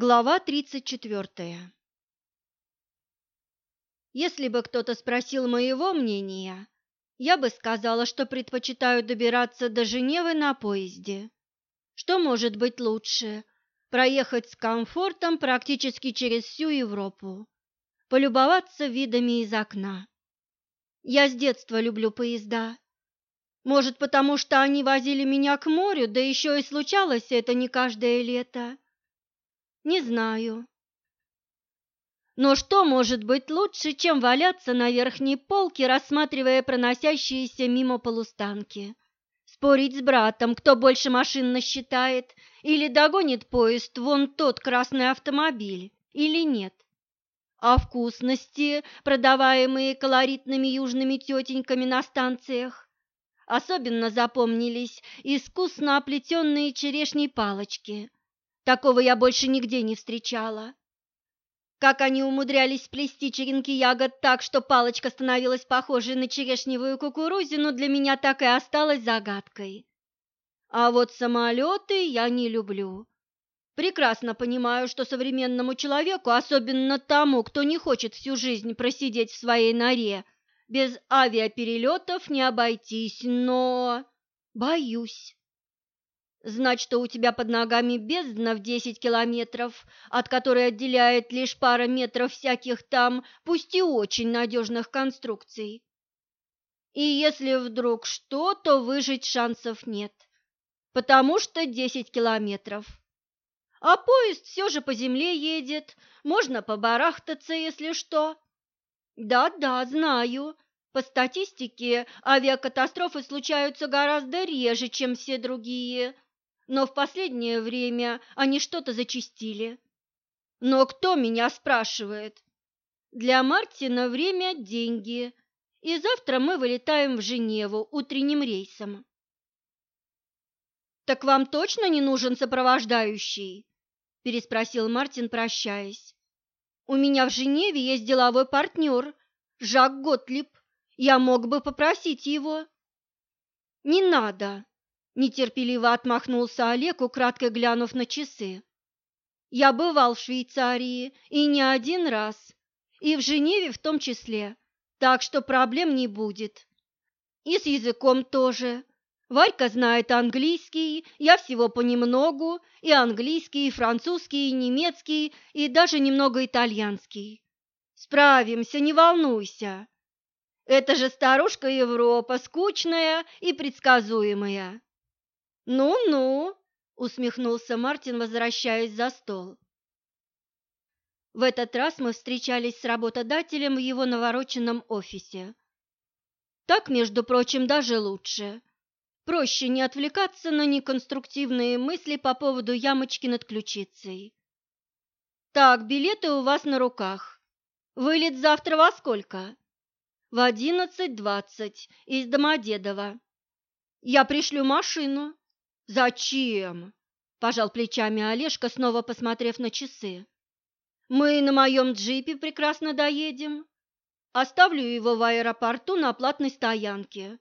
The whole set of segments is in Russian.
Глава 34 Если бы кто-то спросил моего мнения, я бы сказала, что предпочитаю добираться до Женевы на поезде. Что может быть лучше? Проехать с комфортом практически через всю Европу, полюбоваться видами из окна. Я с детства люблю поезда. Может, потому что они возили меня к морю, да еще и случалось это не каждое лето. Не знаю. Но что может быть лучше, чем валяться на верхней полке, рассматривая проносящиеся мимо полустанки? Спорить с братом, кто больше машин насчитает, или догонит поезд вон тот красный автомобиль, или нет? А вкусности, продаваемые колоритными южными тетеньками на станциях? Особенно запомнились искусно оплетенные черешней палочки – Такого я больше нигде не встречала. Как они умудрялись плести черенки ягод так, что палочка становилась похожей на черешневую кукурузину, для меня так и осталось загадкой. А вот самолеты я не люблю. Прекрасно понимаю, что современному человеку, особенно тому, кто не хочет всю жизнь просидеть в своей норе, без авиаперелетов не обойтись, но... боюсь. Знать, что у тебя под ногами бездна в десять километров, от которой отделяет лишь пара метров всяких там, пусть и очень надежных конструкций. И если вдруг что, то выжить шансов нет, потому что десять километров. А поезд все же по земле едет, можно побарахтаться, если что. Да-да, знаю. По статистике, авиакатастрофы случаются гораздо реже, чем все другие – но в последнее время они что-то зачистили. Но кто меня спрашивает? Для Мартина время – деньги, и завтра мы вылетаем в Женеву утренним рейсом. «Так вам точно не нужен сопровождающий?» – переспросил Мартин, прощаясь. «У меня в Женеве есть деловой партнер, Жак Готлиб. Я мог бы попросить его». «Не надо», Нетерпеливо отмахнулся Олег, украдкой глянув на часы. Я бывал в Швейцарии и не один раз, и в Женеве в том числе, так что проблем не будет. И с языком тоже. Варька знает английский, я всего понемногу, и английский, и французский, и немецкий, и даже немного итальянский. Справимся, не волнуйся. Это же старушка Европа, скучная и предсказуемая. «Ну-ну», — усмехнулся Мартин, возвращаясь за стол. В этот раз мы встречались с работодателем в его навороченном офисе. Так, между прочим, даже лучше. Проще не отвлекаться на неконструктивные мысли по поводу ямочки над ключицей. Так, билеты у вас на руках. Вылет завтра во сколько? В одиннадцать двадцать из Домодедово. Я пришлю машину. «Зачем?» – пожал плечами Олежка, снова посмотрев на часы. «Мы на моем джипе прекрасно доедем. Оставлю его в аэропорту на платной стоянке.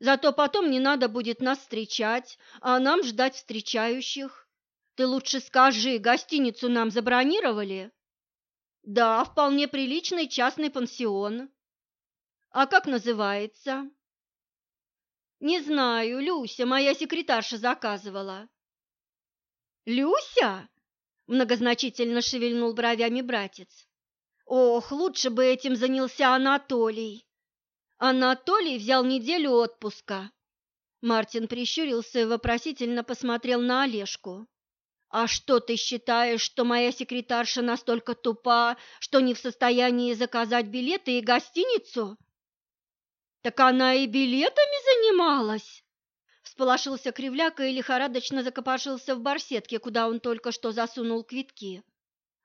Зато потом не надо будет нас встречать, а нам ждать встречающих. Ты лучше скажи, гостиницу нам забронировали?» «Да, вполне приличный частный пансион». «А как называется?» Не знаю, Люся, моя секретарша заказывала. Люся? Многозначительно шевельнул бровями братец. Ох, лучше бы этим занялся Анатолий. Анатолий взял неделю отпуска. Мартин прищурился и вопросительно посмотрел на Олежку. «А что ты считаешь, что моя секретарша настолько тупа, что не в состоянии заказать билеты и гостиницу?» Так она и билетами занималась. Всполошился кривляка и лихорадочно закопошился в барсетке, куда он только что засунул квитки.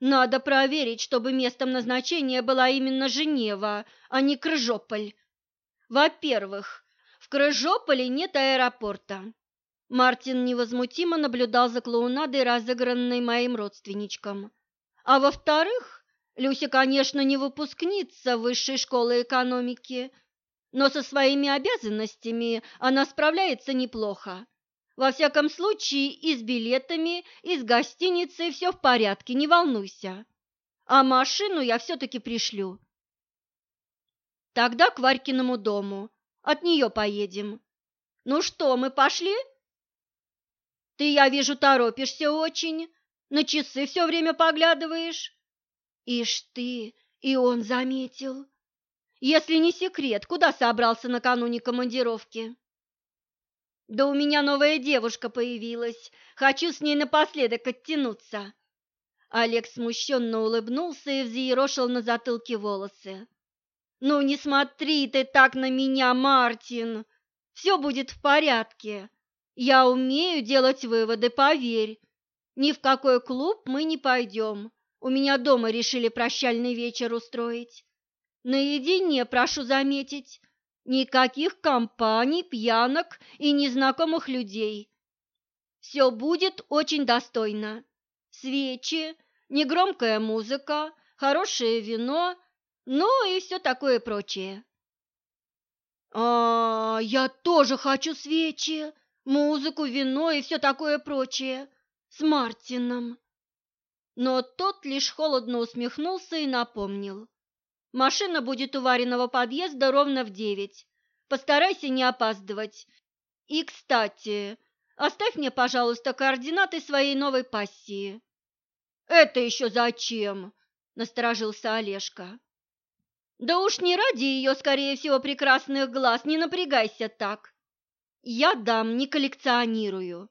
Надо проверить, чтобы местом назначения была именно Женева, а не Крыжополь. Во-первых, в Крыжополе нет аэропорта. Мартин невозмутимо наблюдал за клоунадой, разыгранной моим родственничком. А во-вторых, Люся, конечно, не выпускница высшей школы экономики, но со своими обязанностями она справляется неплохо. Во всяком случае, и с билетами, и с гостиницей все в порядке, не волнуйся. А машину я все-таки пришлю. Тогда к Варькиному дому. От нее поедем. Ну что, мы пошли? Ты, я вижу, торопишься очень. На часы все время поглядываешь. Ишь ты, и он заметил. Если не секрет, куда собрался накануне командировки? Да у меня новая девушка появилась. Хочу с ней напоследок оттянуться. Олег смущенно улыбнулся и взъерошил на затылке волосы. «Ну не смотри ты так на меня, Мартин! Все будет в порядке. Я умею делать выводы, поверь. Ни в какой клуб мы не пойдем. У меня дома решили прощальный вечер устроить. Наедине, прошу заметить, никаких компаний, пьянок и незнакомых людей. Все будет очень достойно. Свечи, негромкая музыка, хорошее вино, ну и все такое прочее. А, я тоже хочу свечи, музыку, вино и все такое прочее с Мартином. Но тот лишь холодно усмехнулся и напомнил. Машина будет у Вариного подъезда ровно в девять. Постарайся не опаздывать. И, кстати, оставь мне, пожалуйста, координаты своей новой пассии. Это еще зачем? Насторожился Олежка. Да уж не ради ее, скорее всего, прекрасных глаз, не напрягайся так. Я дам, не коллекционирую.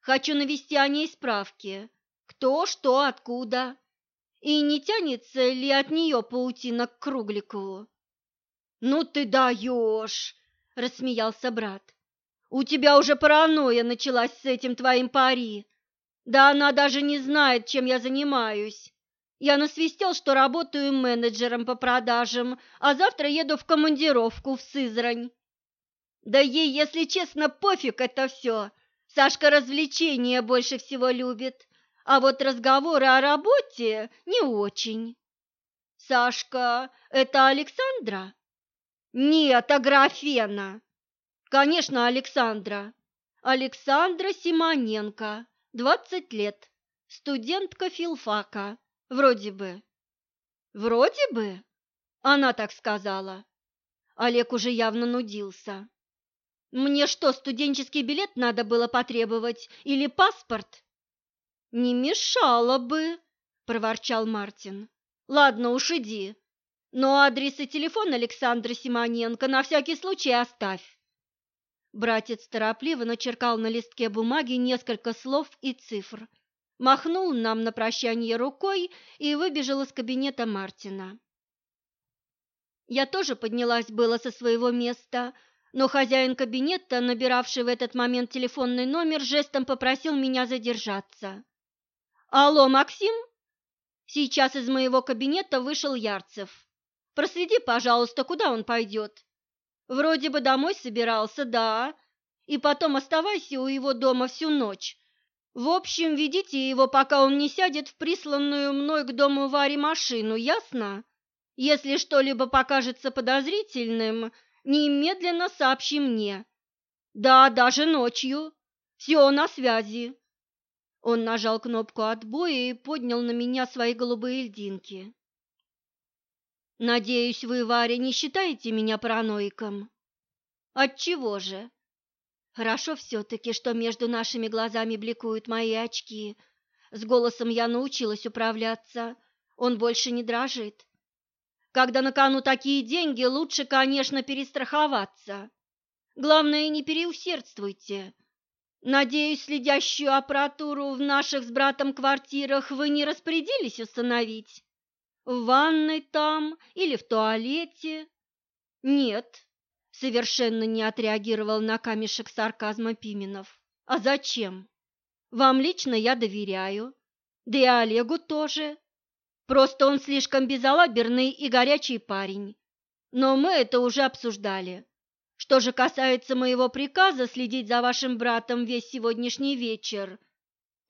Хочу навести о ней справки. Кто, что, откуда. И не тянется ли от нее паутина к Кругликову? «Ну ты даешь!» – рассмеялся брат. «У тебя уже паранойя началась с этим твоим пари. Да она даже не знает, чем я занимаюсь. Я насвистел, что работаю менеджером по продажам, а завтра еду в командировку в Сызрань. Да ей, если честно, пофиг это все. Сашка развлечения больше всего любит, а вот разговоры о работе не очень. Сашка, это Александра? Нет, Аграфена. Конечно, Александра. Александра Симоненко, 20 лет, студентка филфака. Вроде бы. Вроде бы? Она так сказала. Олег уже явно нудился. Мне что, студенческий билет надо было потребовать или паспорт? Не мешало бы, проворчал Мартин. Ладно уж иди. Но адрес и телефон Александра Симоненко на всякий случай оставь. Братец торопливо начеркал на листке бумаги несколько слов и цифр махнул нам на прощание рукой и выбежал из кабинета Мартина. Я тоже поднялась было со своего места, но хозяин кабинета, набиравший в этот момент телефонный номер, жестом попросил меня задержаться. «Алло, Максим?» Сейчас из моего кабинета вышел Ярцев. «Проследи, пожалуйста, куда он пойдет?» «Вроде бы домой собирался, да, и потом оставайся у его дома всю ночь, в общем, ведите его, пока он не сядет в присланную мной к дому Варе машину, ясно? Если что-либо покажется подозрительным, немедленно сообщи мне. Да, даже ночью. Все на связи. Он нажал кнопку отбоя и поднял на меня свои голубые льдинки. Надеюсь, вы, Варя, не считаете меня параноиком? Отчего же? Хорошо все-таки, что между нашими глазами бликуют мои очки. С голосом я научилась управляться. Он больше не дрожит. Когда на кону такие деньги, лучше, конечно, перестраховаться. Главное, не переусердствуйте. Надеюсь, следящую аппаратуру в наших с братом квартирах вы не распорядились установить? В ванной там или в туалете? Нет, Совершенно не отреагировал на камешек сарказма Пименов. А зачем? Вам лично я доверяю. Да и Олегу тоже. Просто он слишком безалаберный и горячий парень. Но мы это уже обсуждали. Что же касается моего приказа следить за вашим братом весь сегодняшний вечер,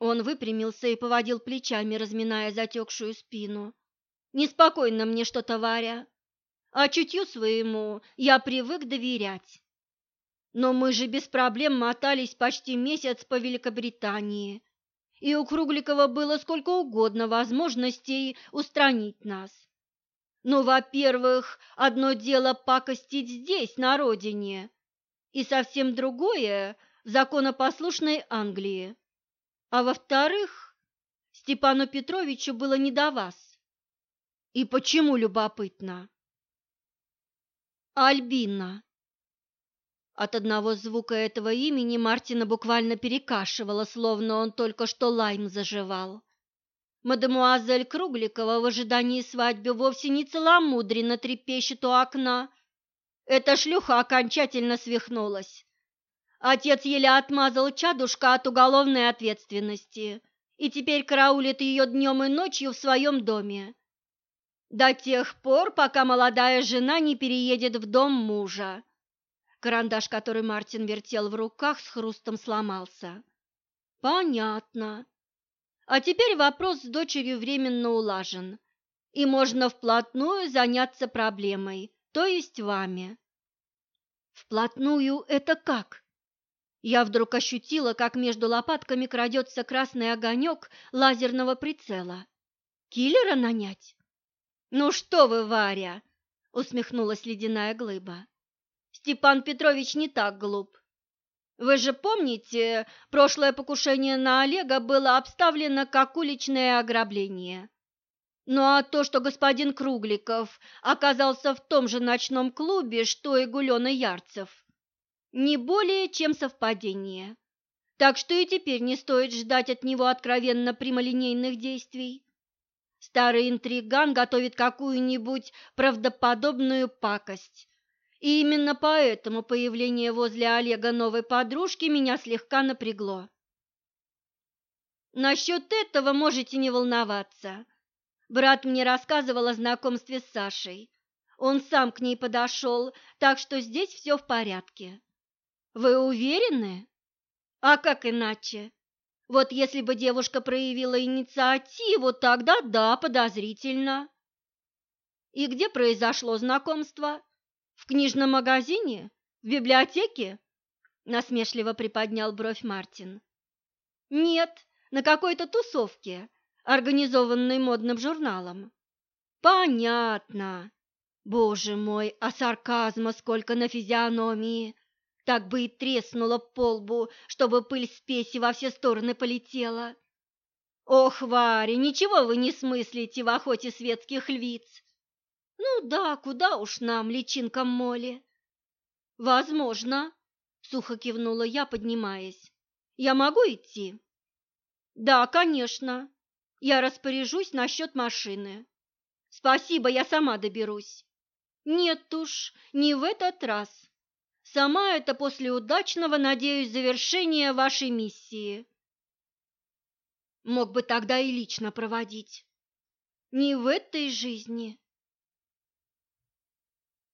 он выпрямился и поводил плечами, разминая затекшую спину. Неспокойно мне что-то, Варя а чутью своему я привык доверять. Но мы же без проблем мотались почти месяц по Великобритании, и у Кругликова было сколько угодно возможностей устранить нас. Ну, во-первых, одно дело пакостить здесь, на родине, и совсем другое в законопослушной Англии. А во-вторых, Степану Петровичу было не до вас. И почему любопытно? Альбина. От одного звука этого имени Мартина буквально перекашивало, словно он только что лайм заживал. Мадемуазель Кругликова в ожидании свадьбы вовсе не целомудренно трепещет у окна. Эта шлюха окончательно свихнулась. Отец еле отмазал чадушка от уголовной ответственности и теперь караулит ее днем и ночью в своем доме. До тех пор, пока молодая жена не переедет в дом мужа. Карандаш, который Мартин вертел в руках, с хрустом сломался. Понятно. А теперь вопрос с дочерью временно улажен, и можно вплотную заняться проблемой, то есть вами. Вплотную это как? Я вдруг ощутила, как между лопатками крадется красный огонек лазерного прицела. Киллера нанять? Ну что вы, Варя, усмехнулась ледяная глыба. Степан Петрович не так глуп. Вы же помните, прошлое покушение на Олега было обставлено как уличное ограбление. Ну а то, что господин Кругликов оказался в том же ночном клубе, что и Гулёна Ярцев, не более чем совпадение. Так что и теперь не стоит ждать от него откровенно прямолинейных действий. Старый интриган готовит какую-нибудь правдоподобную пакость, и именно поэтому появление возле Олега новой подружки меня слегка напрягло. Насчет этого можете не волноваться. Брат мне рассказывал о знакомстве с Сашей. Он сам к ней подошел, так что здесь все в порядке. Вы уверены? А как иначе? Вот если бы девушка проявила инициативу, тогда да, подозрительно. И где произошло знакомство? В книжном магазине? В библиотеке? Насмешливо приподнял бровь Мартин. Нет, на какой-то тусовке, организованной модным журналом. Понятно. Боже мой, а сарказма сколько на физиономии! Так бы и треснула по лбу, чтобы пыль спеси во все стороны полетела. Ох, Варя, ничего вы не смыслите в охоте светских львиц. Ну да, куда уж нам, личинкам моли. Возможно, сухо кивнула я, поднимаясь. Я могу идти? Да, конечно. Я распоряжусь насчет машины. Спасибо, я сама доберусь. Нет уж, не в этот раз. Сама это после удачного, надеюсь, завершения вашей миссии. Мог бы тогда и лично проводить. Не в этой жизни,